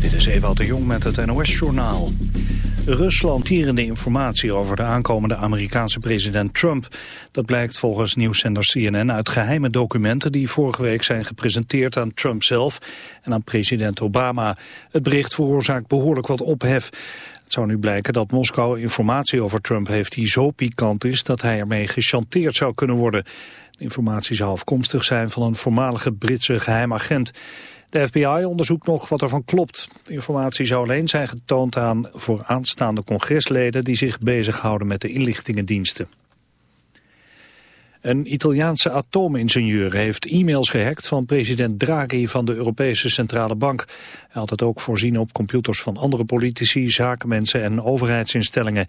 Dit is Ewout de Jong met het NOS-journaal. Rusland tierende informatie over de aankomende Amerikaanse president Trump. Dat blijkt volgens nieuwszender CNN uit geheime documenten... die vorige week zijn gepresenteerd aan Trump zelf en aan president Obama. Het bericht veroorzaakt behoorlijk wat ophef. Het zou nu blijken dat Moskou informatie over Trump heeft die zo pikant is... dat hij ermee gechanteerd zou kunnen worden. De informatie zou afkomstig zijn van een voormalige Britse geheimagent... De FBI onderzoekt nog wat ervan klopt. De informatie zou alleen zijn getoond aan vooraanstaande congresleden die zich bezighouden met de inlichtingendiensten. Een Italiaanse atoomingenieur heeft e-mails gehackt van president Draghi van de Europese Centrale Bank. Hij had het ook voorzien op computers van andere politici, zakenmensen en overheidsinstellingen.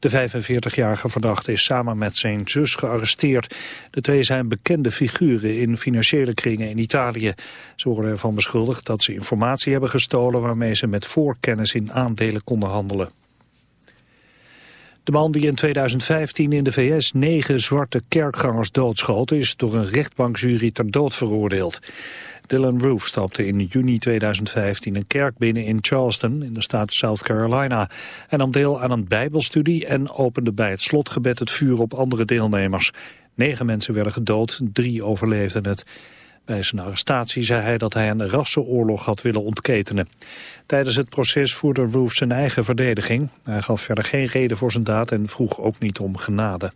De 45-jarige verdachte is samen met zijn zus gearresteerd. De twee zijn bekende figuren in financiële kringen in Italië. Ze worden ervan beschuldigd dat ze informatie hebben gestolen... waarmee ze met voorkennis in aandelen konden handelen. De man die in 2015 in de VS negen zwarte kerkgangers doodschoot... is door een rechtbankjury ter dood veroordeeld. Dylan Roof stapte in juni 2015 een kerk binnen in Charleston in de staat South Carolina. en nam deel aan een bijbelstudie en opende bij het slotgebed het vuur op andere deelnemers. Negen mensen werden gedood, drie overleefden het. Bij zijn arrestatie zei hij dat hij een rassenoorlog had willen ontketenen. Tijdens het proces voerde Roof zijn eigen verdediging. Hij gaf verder geen reden voor zijn daad en vroeg ook niet om genade.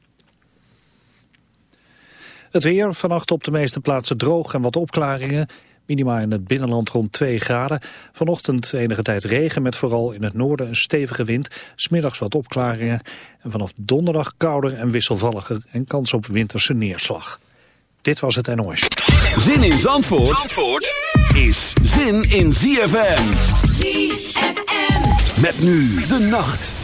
Het weer, vannacht op de meeste plaatsen droog en wat opklaringen. Minima in het binnenland rond 2 graden. Vanochtend enige tijd regen met vooral in het noorden een stevige wind. Smiddags wat opklaringen. En vanaf donderdag kouder en wisselvalliger en kans op winterse neerslag. Dit was het NOS. Zin in Zandvoort, Zandvoort is zin in ZFM. ZFM. Met nu de nacht.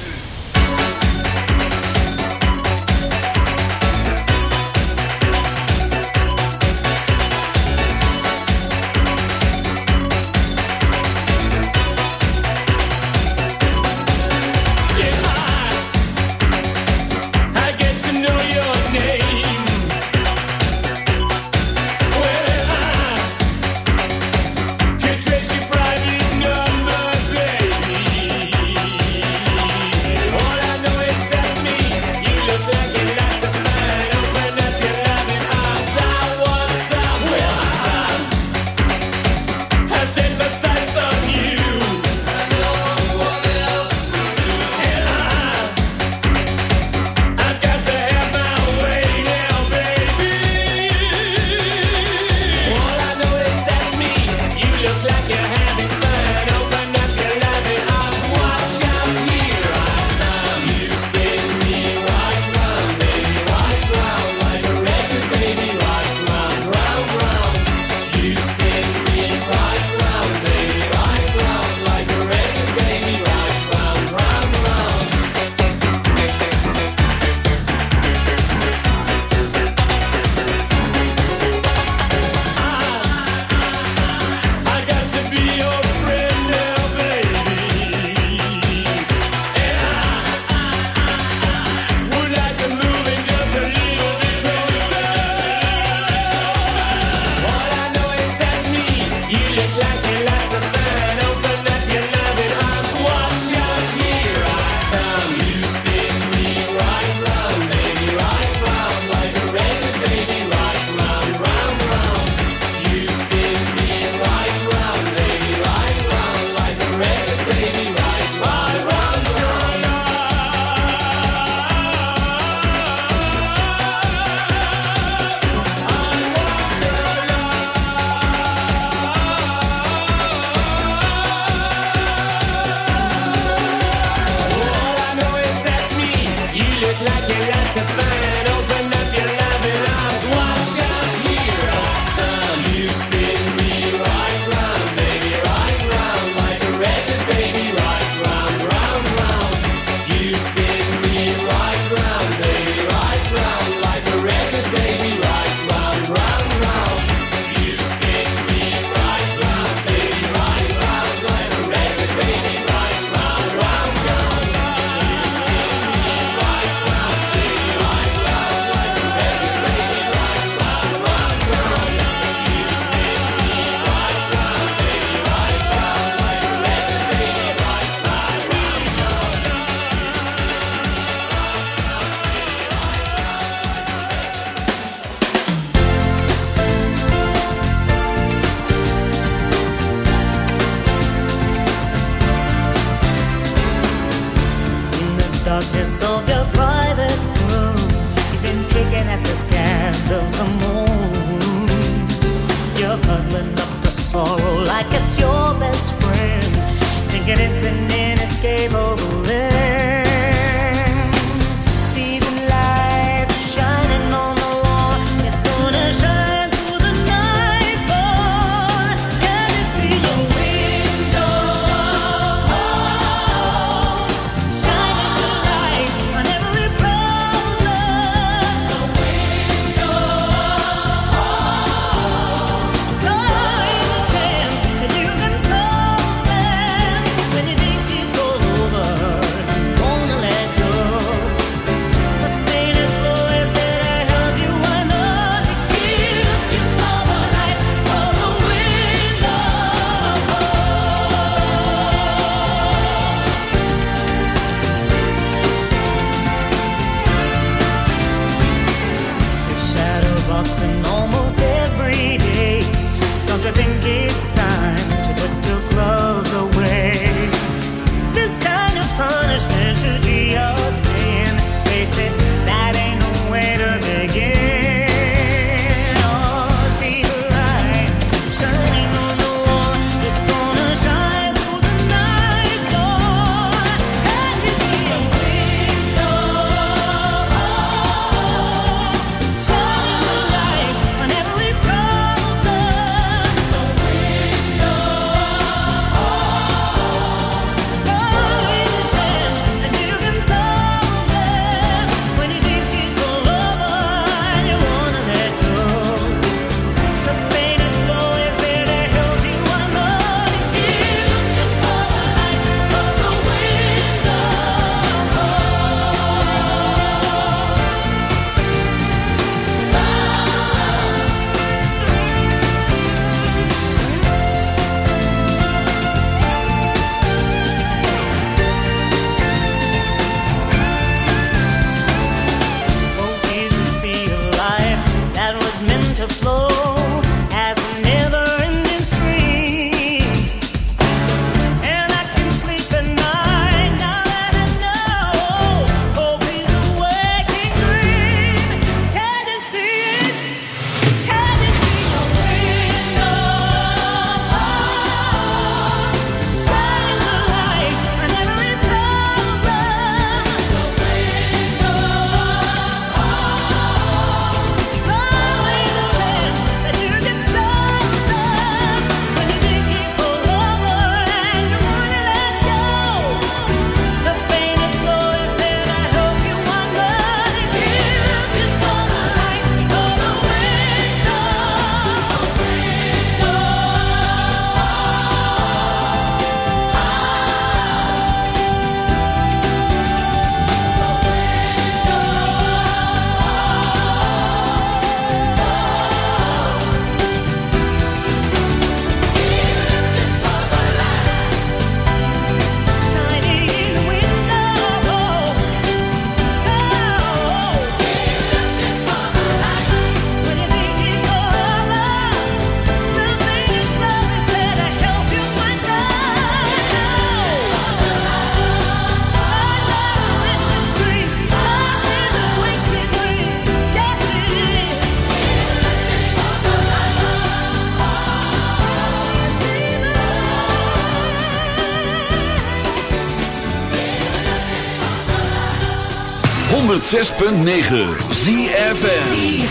106.9 ZFN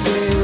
today.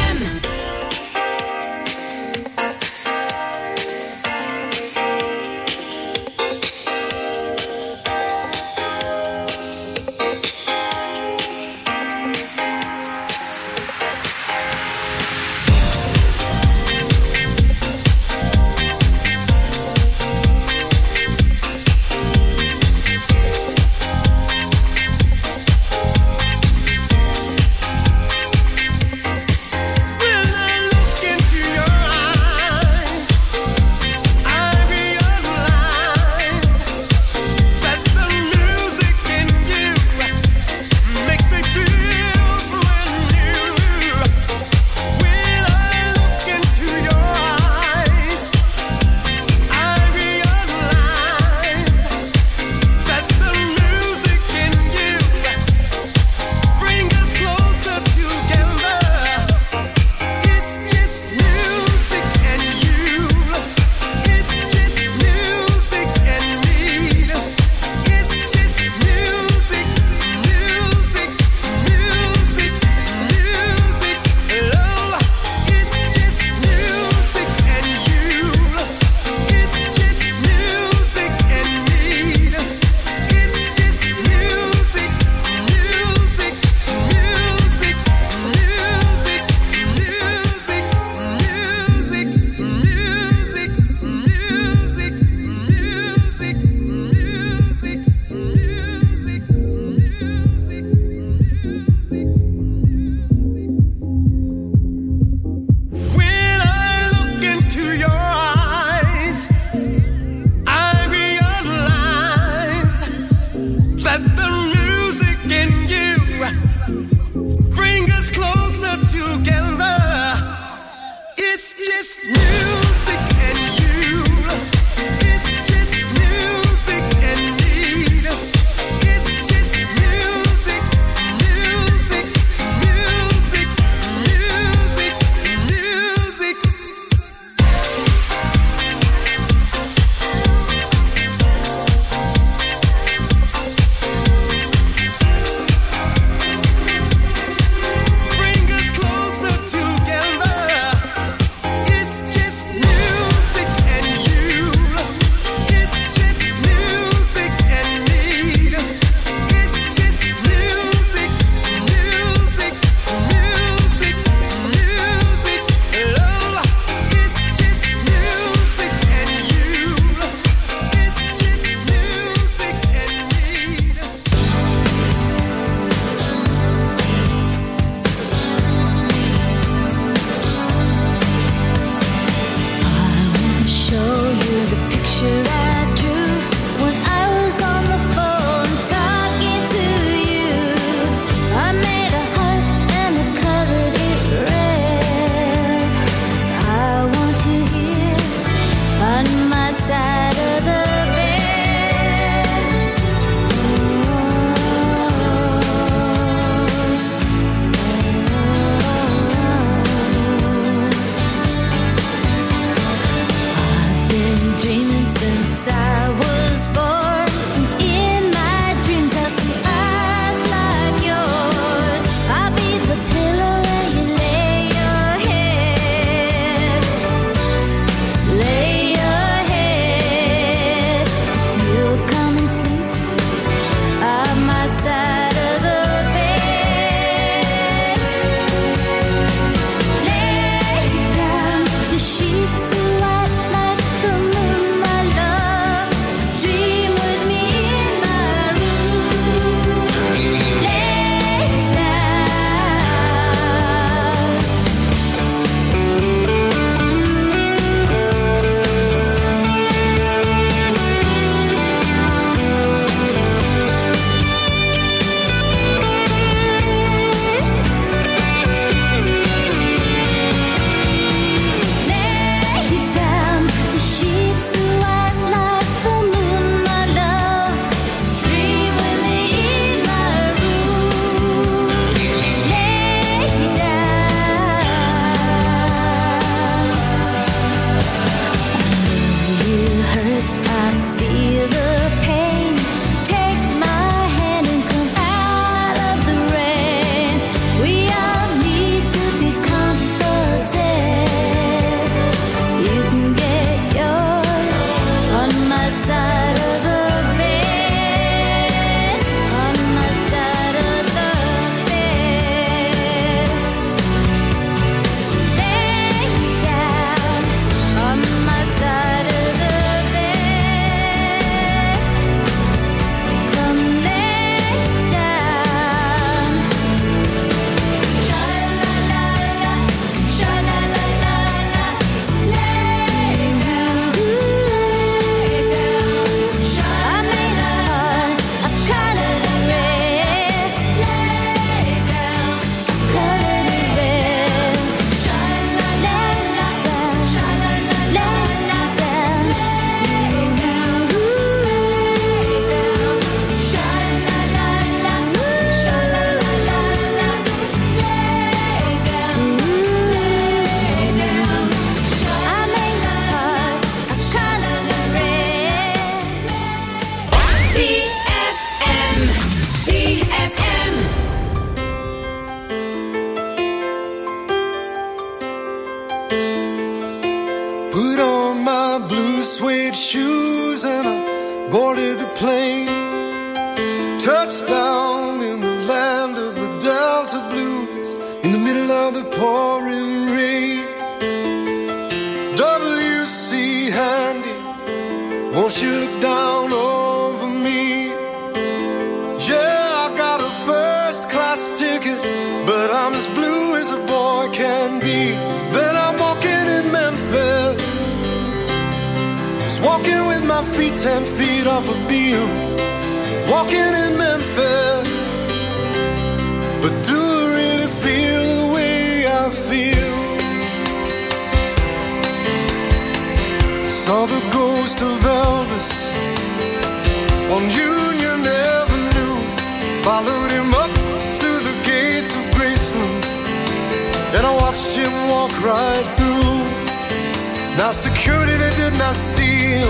Now security, they did not see him.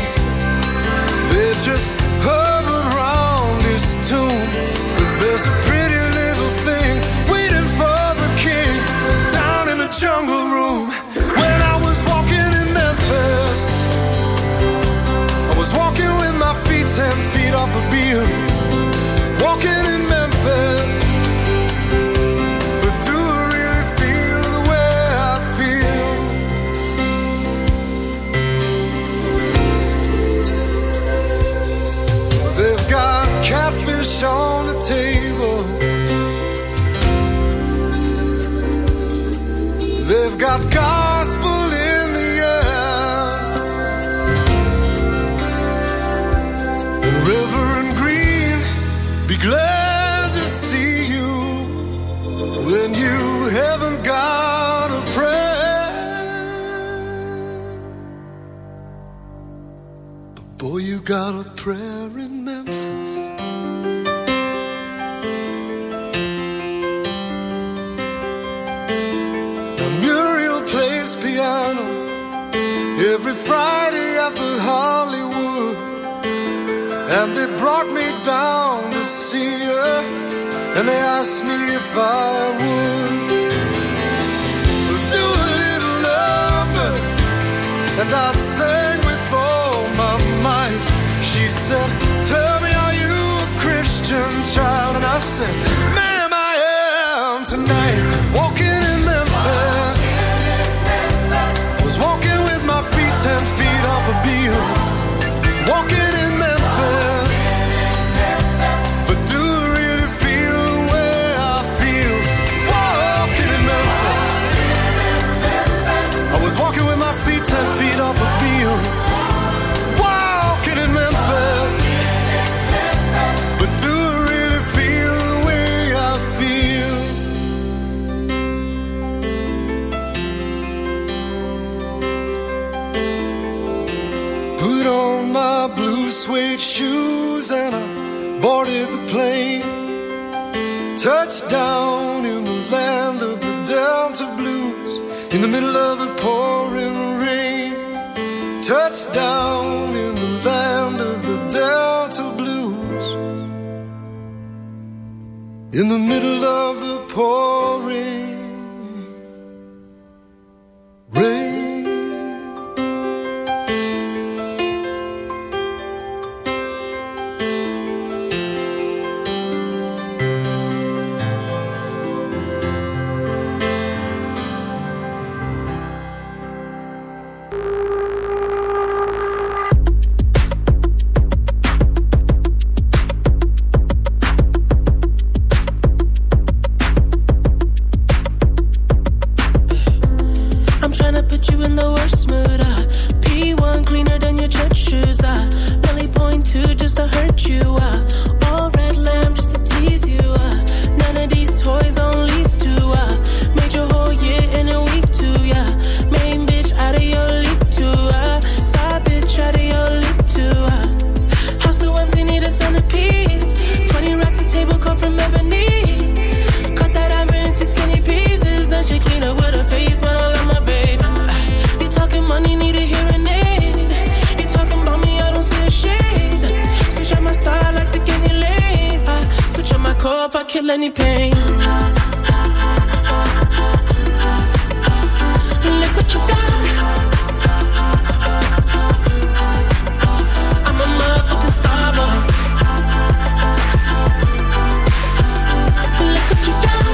They just heard. see her, and they asked me if I would. We'll do a little number, and I sang with all my might. She said, Tell me, are you a Christian child? And I said, Ma'am, I am tonight. Walking in Memphis, was walking with my feet ten feel any pain. Look what you got. I'm a motherfucking star boy. Look what you got.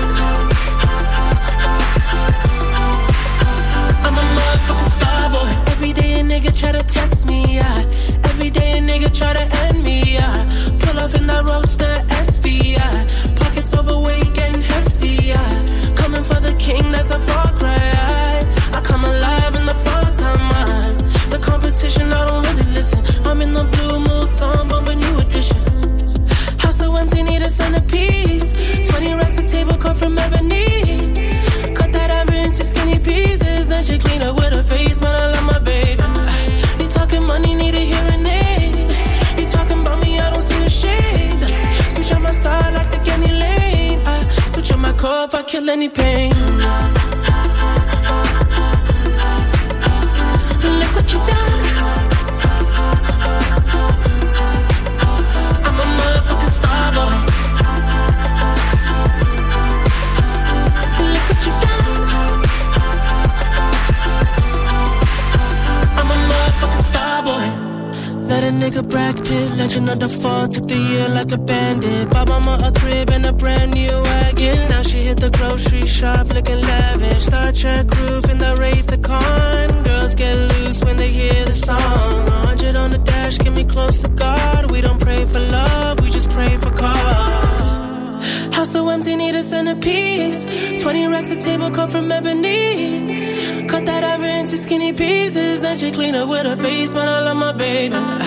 I'm a motherfucking star boy. Every day a nigga try to test me, yeah. Every day a nigga try to end me, yeah. Pull off in that road anything another fall, took the year like a bandit. Bought mama a crib and a brand new wagon. Now she hit the grocery shop looking lavish. Star Trek roof in the Wraith Con. Girls get loose when they hear the song. 100 on the dash, get me close to God. We don't pray for love, we just pray for cause. House so empty, need a centerpiece. 20 racks a table come from ebony. Cut that ivory into skinny pieces. Then she clean up with her face, but I love my baby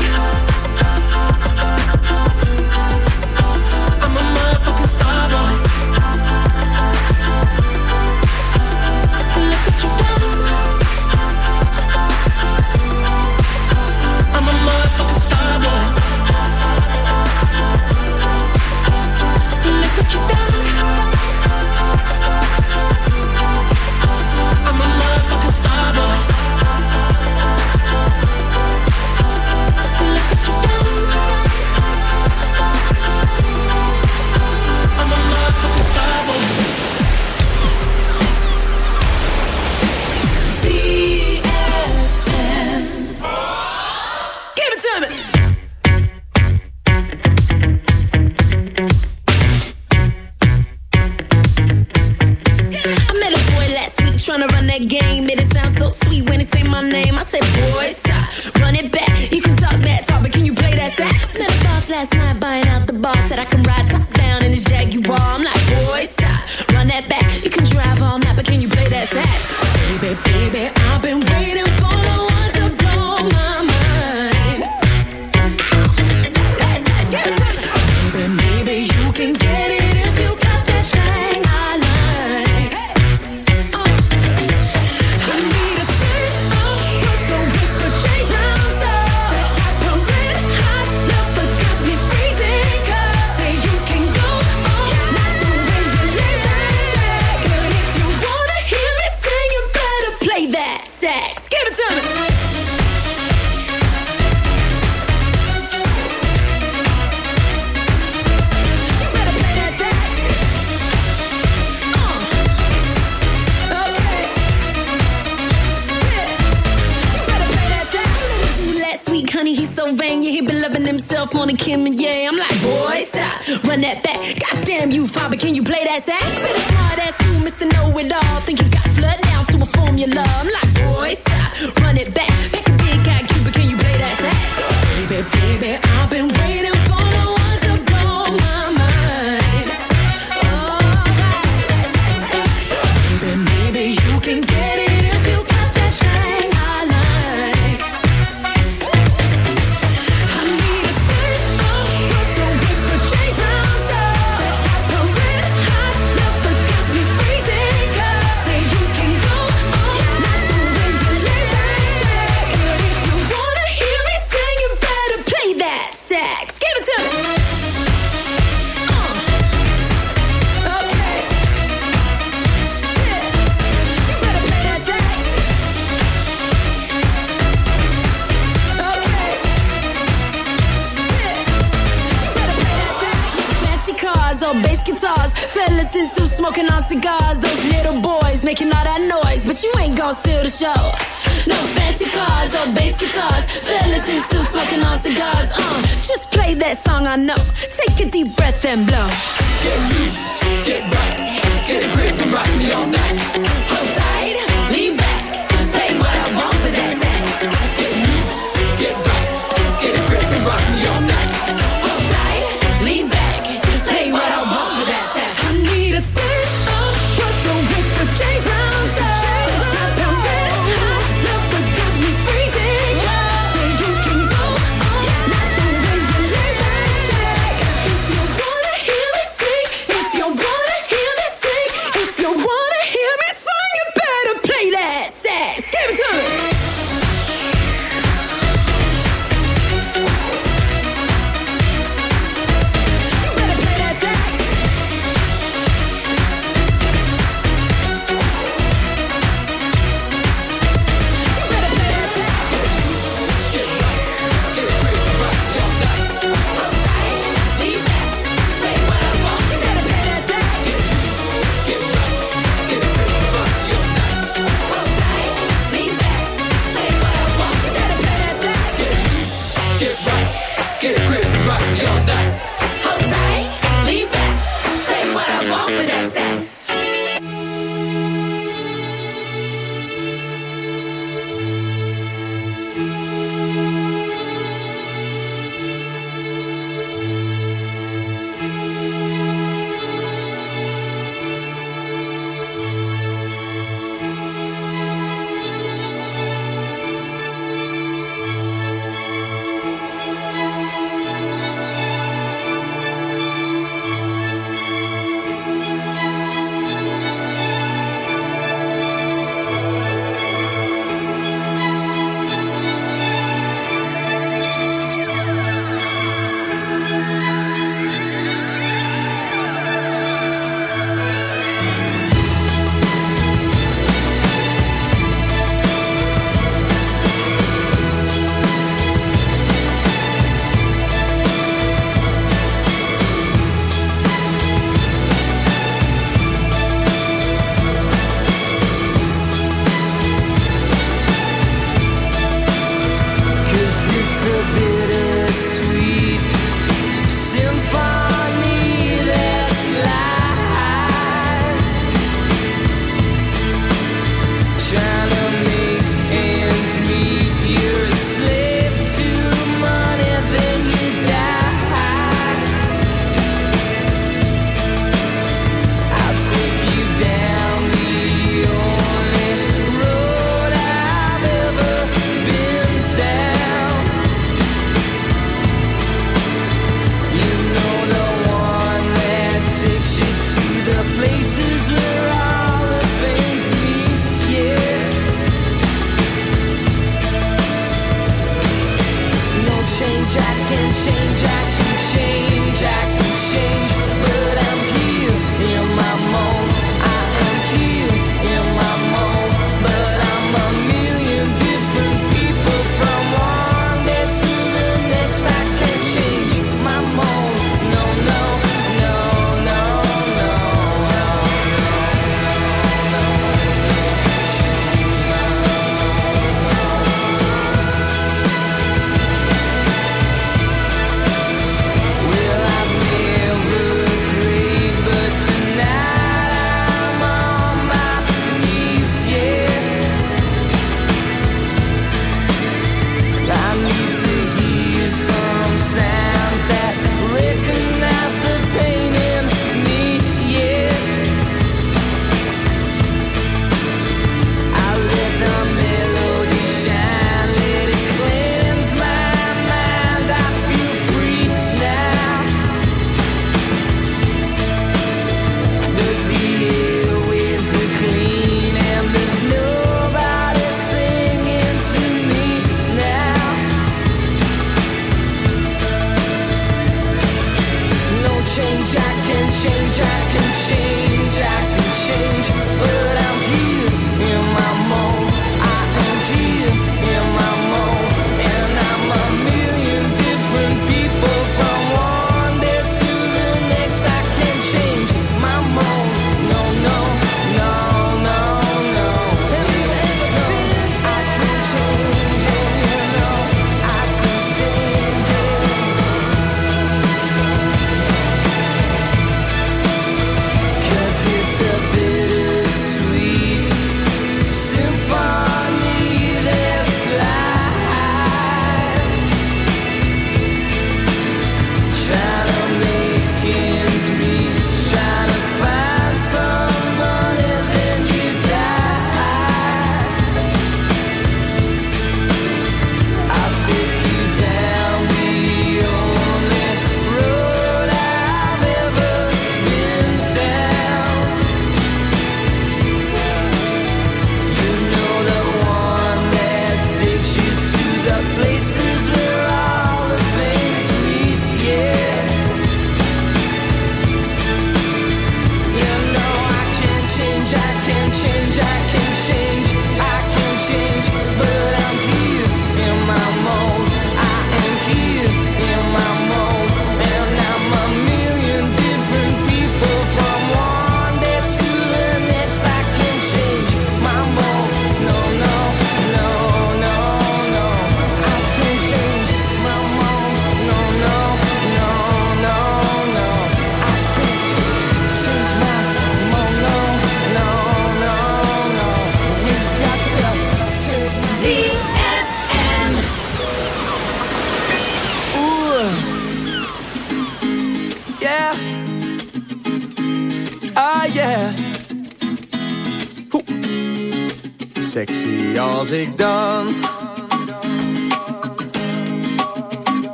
Kim and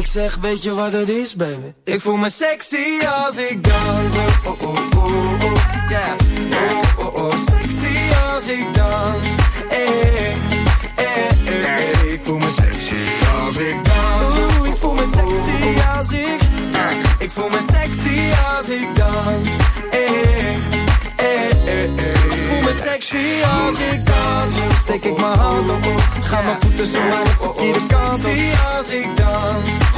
Ik zeg, weet je wat het is, baby? Ik voel me sexy als ik dans. Oh, oh, oh, oh, yeah. Oh, oh, oh, sexy als ik dans. Hey, hey, hey, hey. Ik voel me sexy als ik dans. Oeh, ik voel me sexy als ik... Ik voel me sexy als ik dans. Hey, hey, hey. Ik voel me sexy als ik dans. Steek ik mijn hand op, ga mijn voeten zo maar de verkeerde kant op. als ik dans.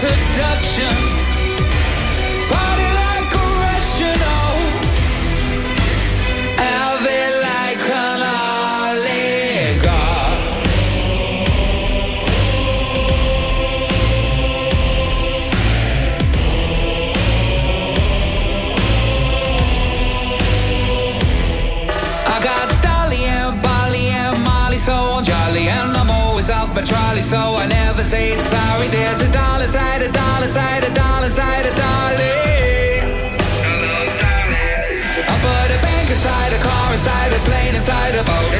seduction.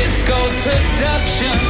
disco seduction.